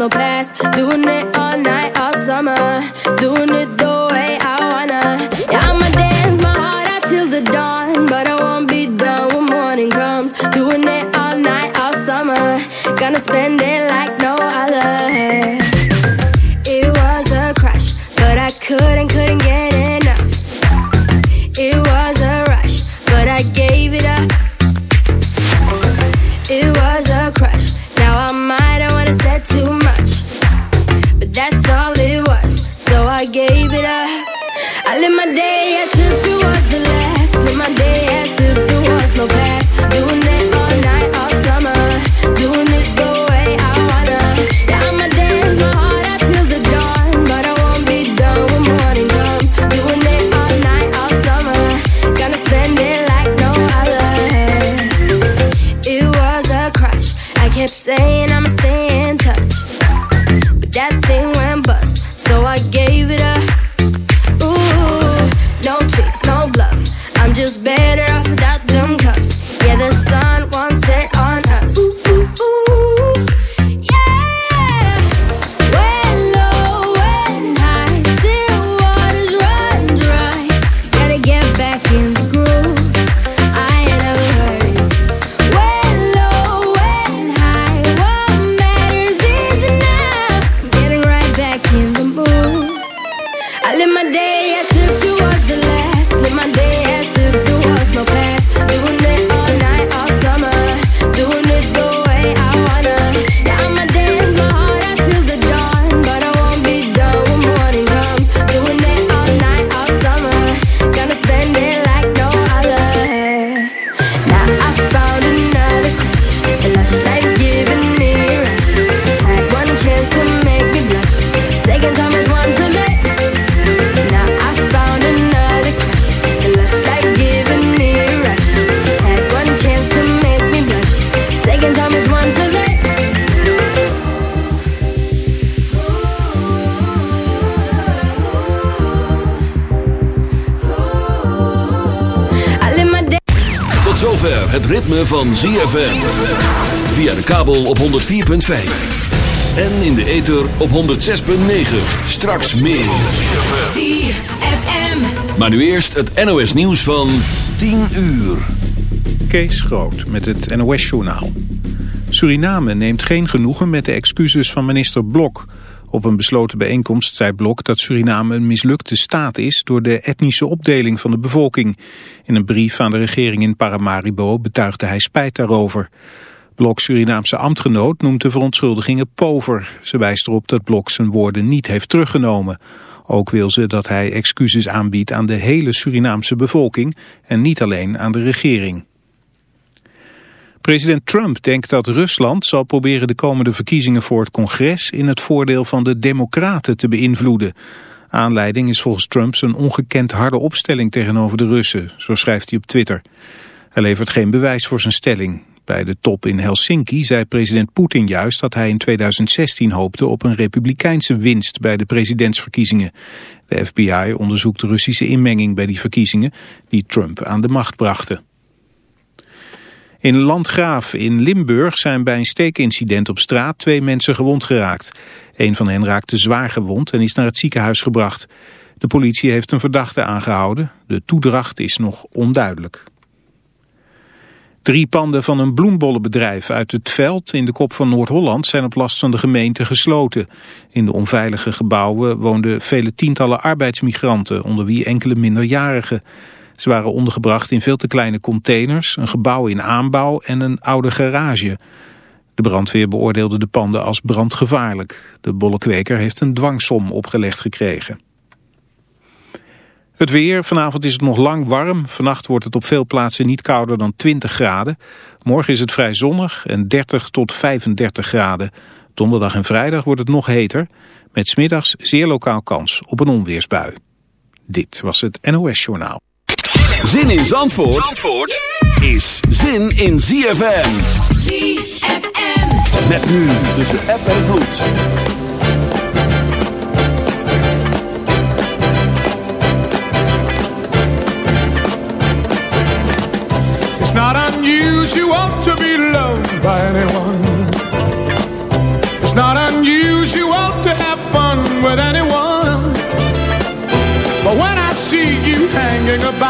no past. Doing it ritme van ZFM. Via de kabel op 104.5. En in de ether op 106.9. Straks meer. ZFM. Maar nu eerst het NOS nieuws van 10 uur. Kees Groot met het NOS-journaal. Suriname neemt geen genoegen met de excuses van minister Blok. Op een besloten bijeenkomst zei Blok dat Suriname een mislukte staat is... door de etnische opdeling van de bevolking. In een brief aan de regering in Paramaribo betuigde hij spijt daarover. Blok Surinaamse ambtgenoot noemt de verontschuldigingen pover. Ze wijst erop dat Blok zijn woorden niet heeft teruggenomen. Ook wil ze dat hij excuses aanbiedt aan de hele Surinaamse bevolking... en niet alleen aan de regering. President Trump denkt dat Rusland zal proberen de komende verkiezingen voor het congres in het voordeel van de democraten te beïnvloeden. Aanleiding is volgens Trump zijn ongekend harde opstelling tegenover de Russen, zo schrijft hij op Twitter. Hij levert geen bewijs voor zijn stelling. Bij de top in Helsinki zei president Poetin juist dat hij in 2016 hoopte op een republikeinse winst bij de presidentsverkiezingen. De FBI onderzoekt de Russische inmenging bij die verkiezingen die Trump aan de macht brachten. In Landgraaf in Limburg zijn bij een steekincident op straat twee mensen gewond geraakt. Een van hen raakte zwaar gewond en is naar het ziekenhuis gebracht. De politie heeft een verdachte aangehouden. De toedracht is nog onduidelijk. Drie panden van een bloembollenbedrijf uit het veld in de kop van Noord-Holland zijn op last van de gemeente gesloten. In de onveilige gebouwen woonden vele tientallen arbeidsmigranten, onder wie enkele minderjarigen. Ze waren ondergebracht in veel te kleine containers, een gebouw in aanbouw en een oude garage. De brandweer beoordeelde de panden als brandgevaarlijk. De bollenkweker heeft een dwangsom opgelegd gekregen. Het weer, vanavond is het nog lang warm. Vannacht wordt het op veel plaatsen niet kouder dan 20 graden. Morgen is het vrij zonnig en 30 tot 35 graden. Donderdag en vrijdag wordt het nog heter. Met smiddags zeer lokaal kans op een onweersbui. Dit was het NOS Journaal. Zin in Zandvoort, Zandvoort yeah. is zin in ZFM. ZFM. Met nu tussen app en vloed. It's not unusual to be loved by anyone. It's not unusual to have fun with anyone. But when I see you hanging about.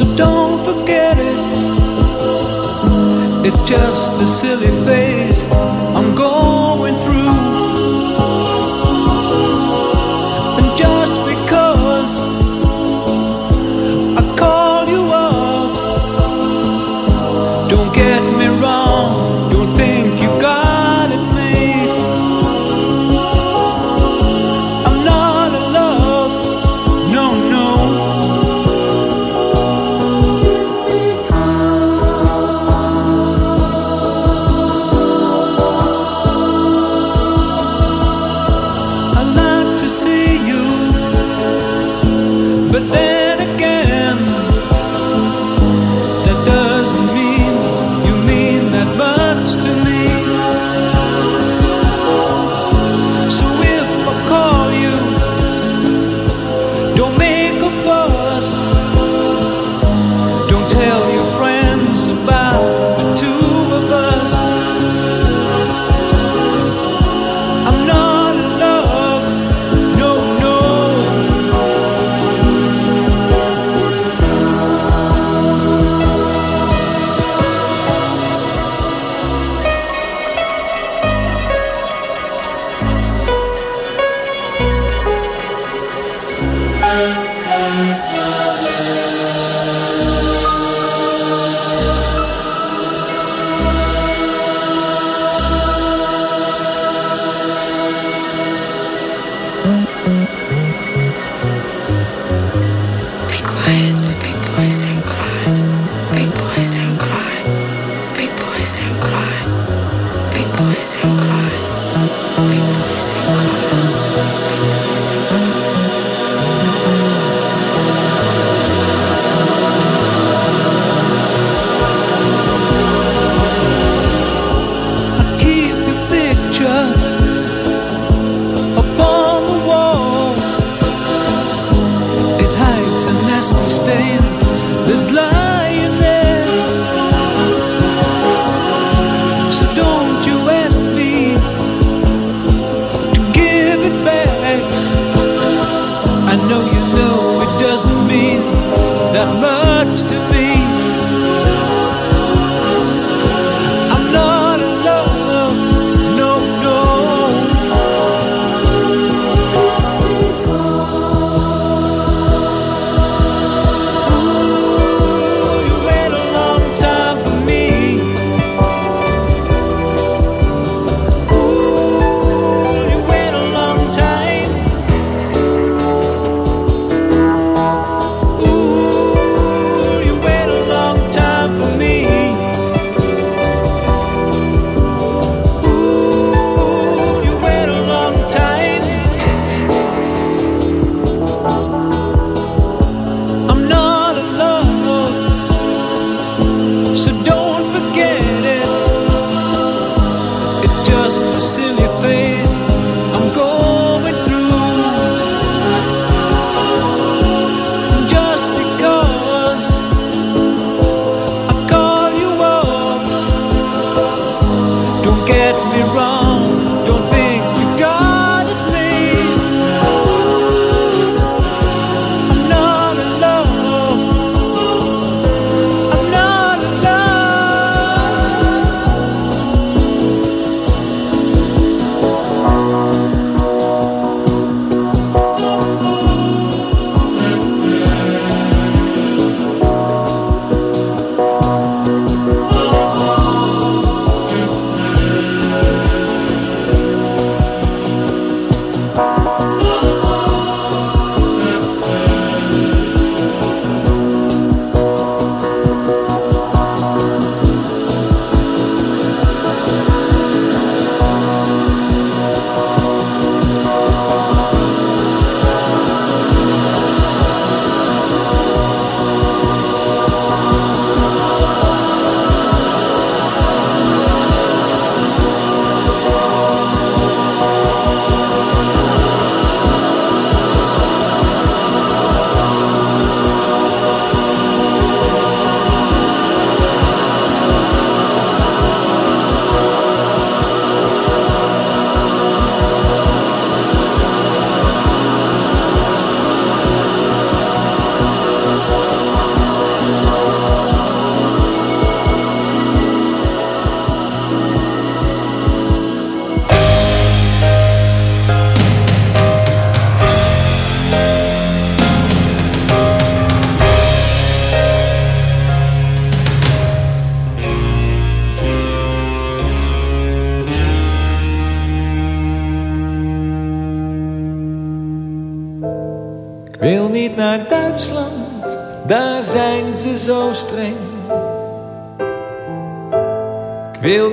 so don't forget it. It's just a silly phase. I'm going.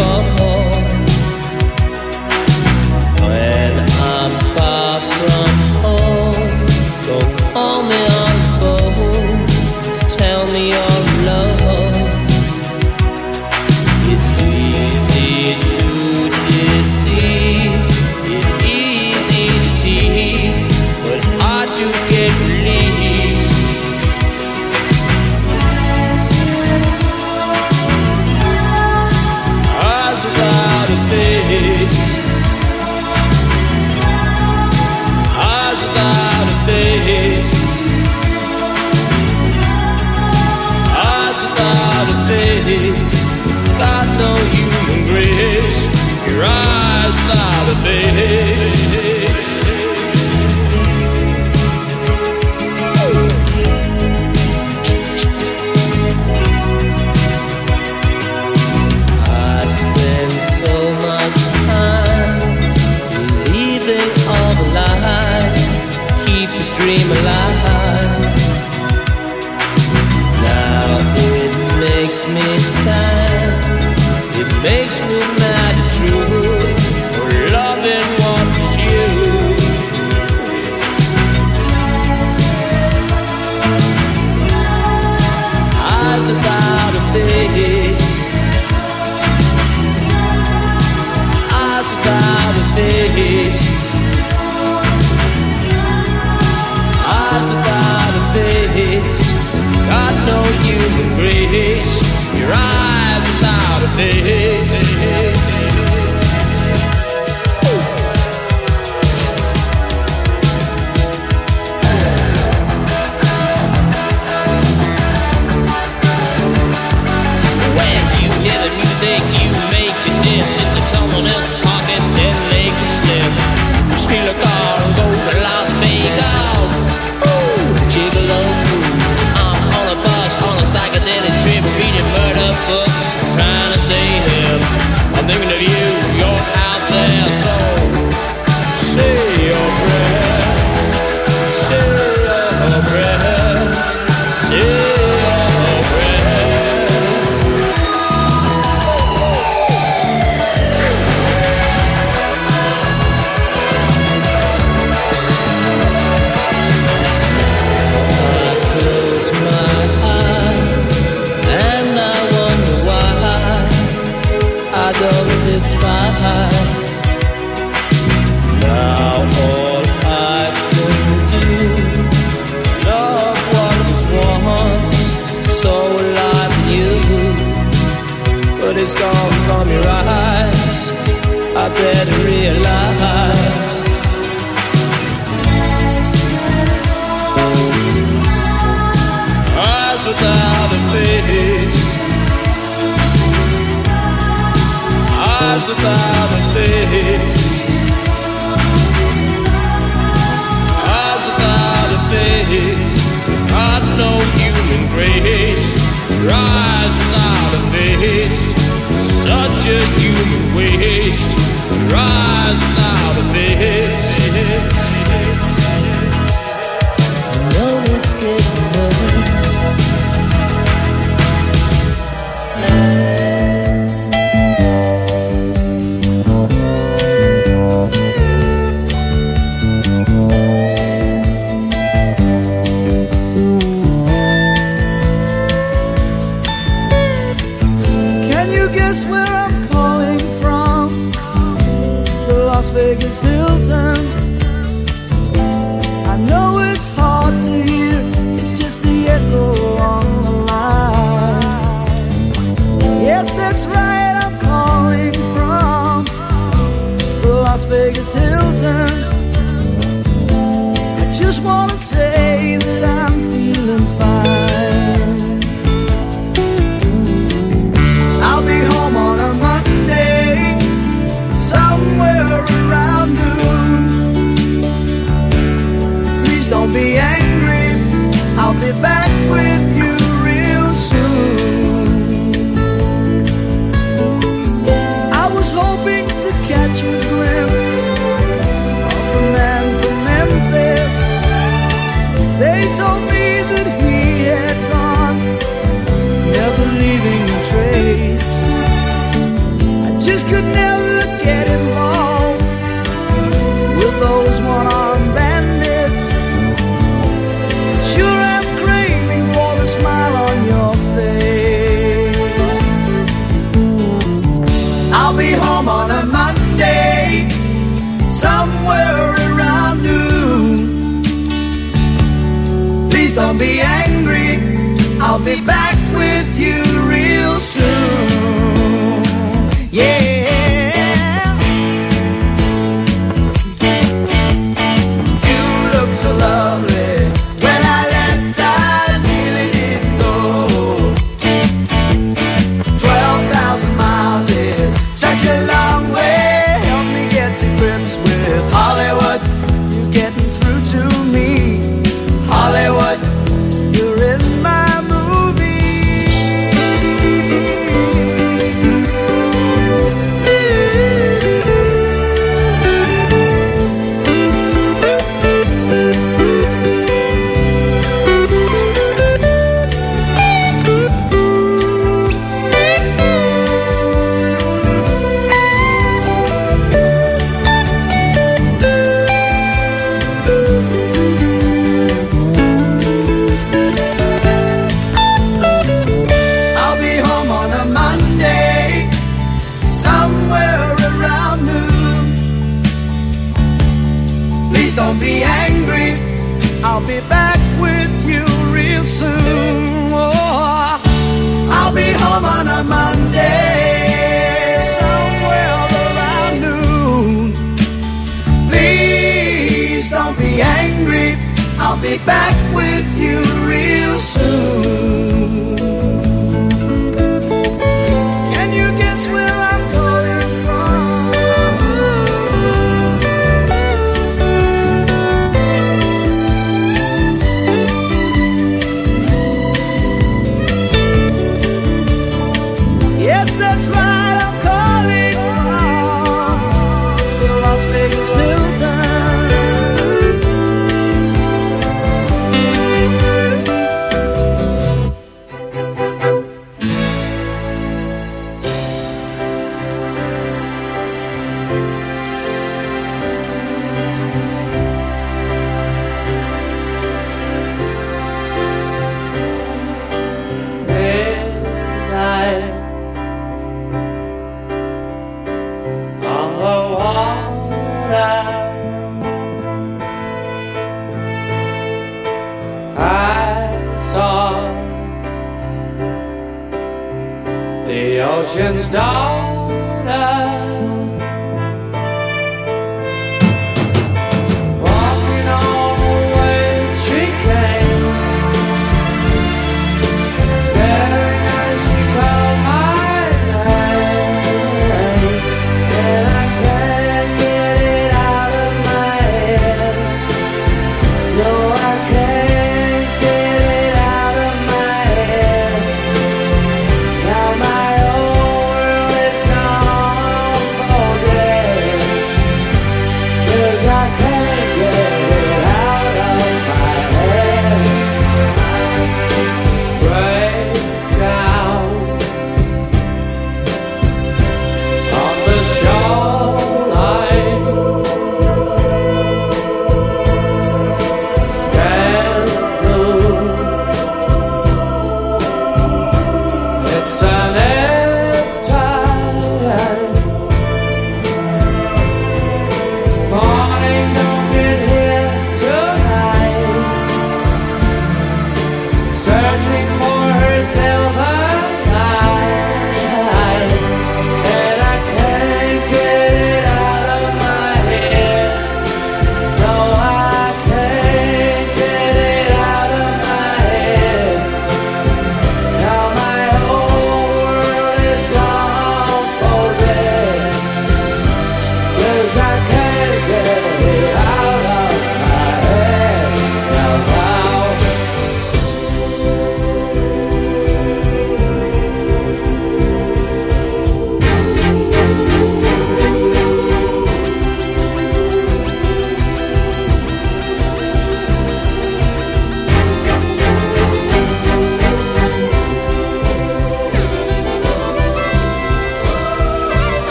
for more. hey.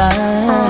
bye.